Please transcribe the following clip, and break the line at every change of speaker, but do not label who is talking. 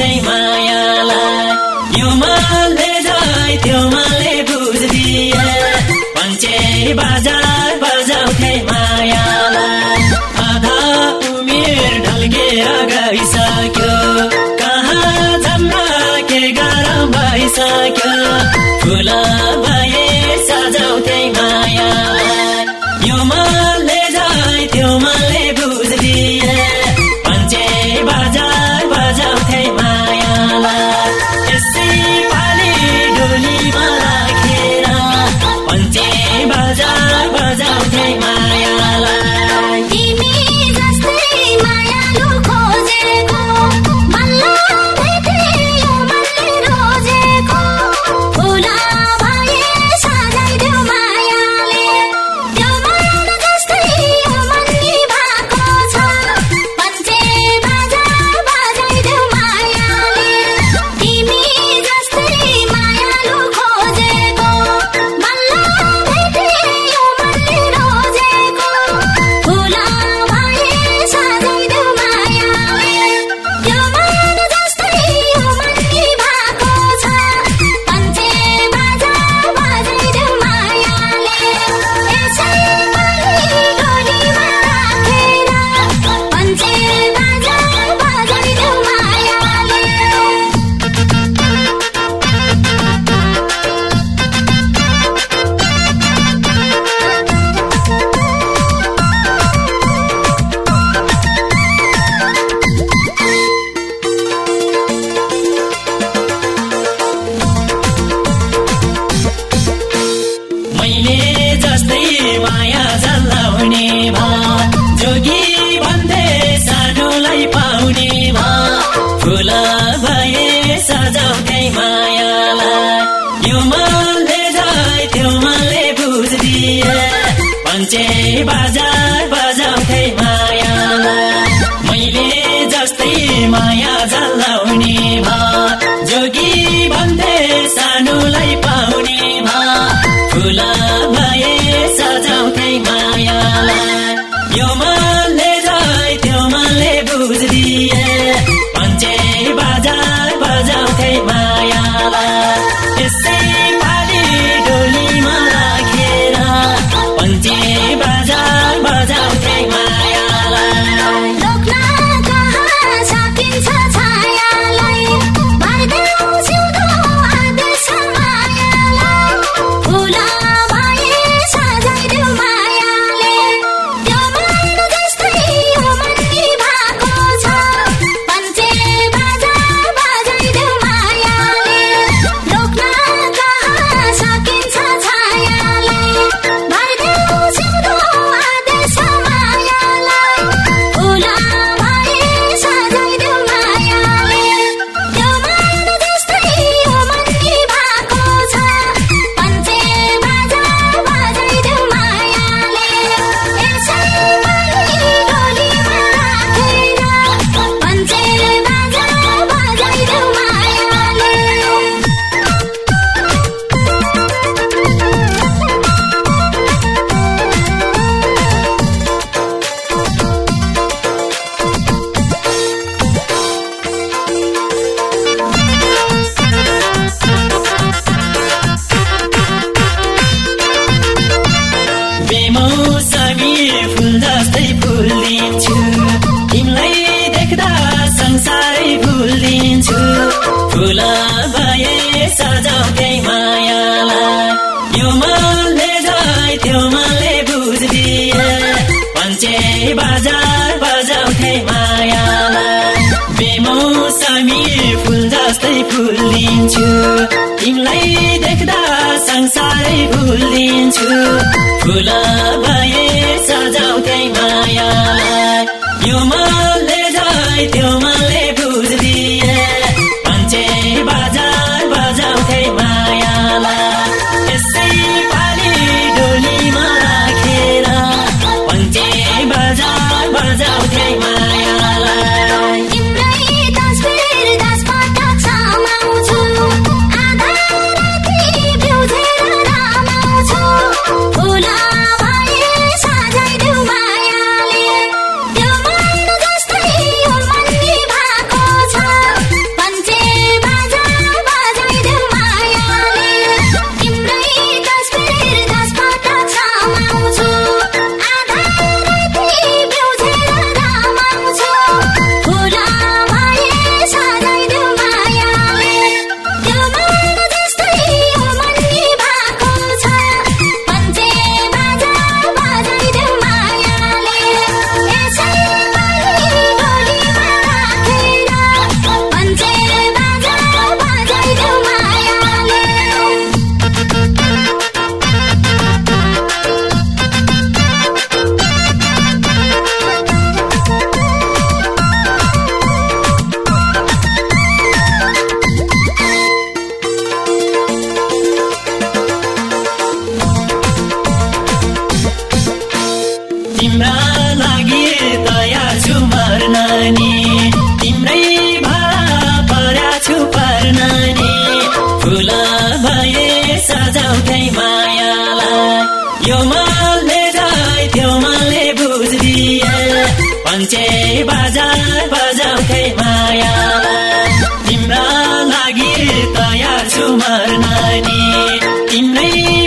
आफ्नै मायालाई। यो मालले जाय त्यो मालले बुझिदिए। पञ्चे बजार बजाउँथे मायालाई। आधा उमेर ढल्केर गइसक्यो। कहाँ झन्डा के गरम भइसक्यो। ठुला भए मैले
जस्तै
माया जल्ला हुने जोगी भन्दै सानोलाई पाउने भयो भए सजाउँदै मायालाई। यो मनले जाय त्यो मनले बुझिदिए। पञ्चे बजार बजाउँदै मायालाई। मैले जस्तै माया जल्ला हुने जोगी
भन्दै जस्तै
फुल्लिन्छु तिमीलाई देख्दा संसारै भुलिन्छु फुल भए सजाउँदै माया। यो माले बाजा बजाउँथे माया।
तिम्रा लागि तयार छु मर्न नि
तिम्रै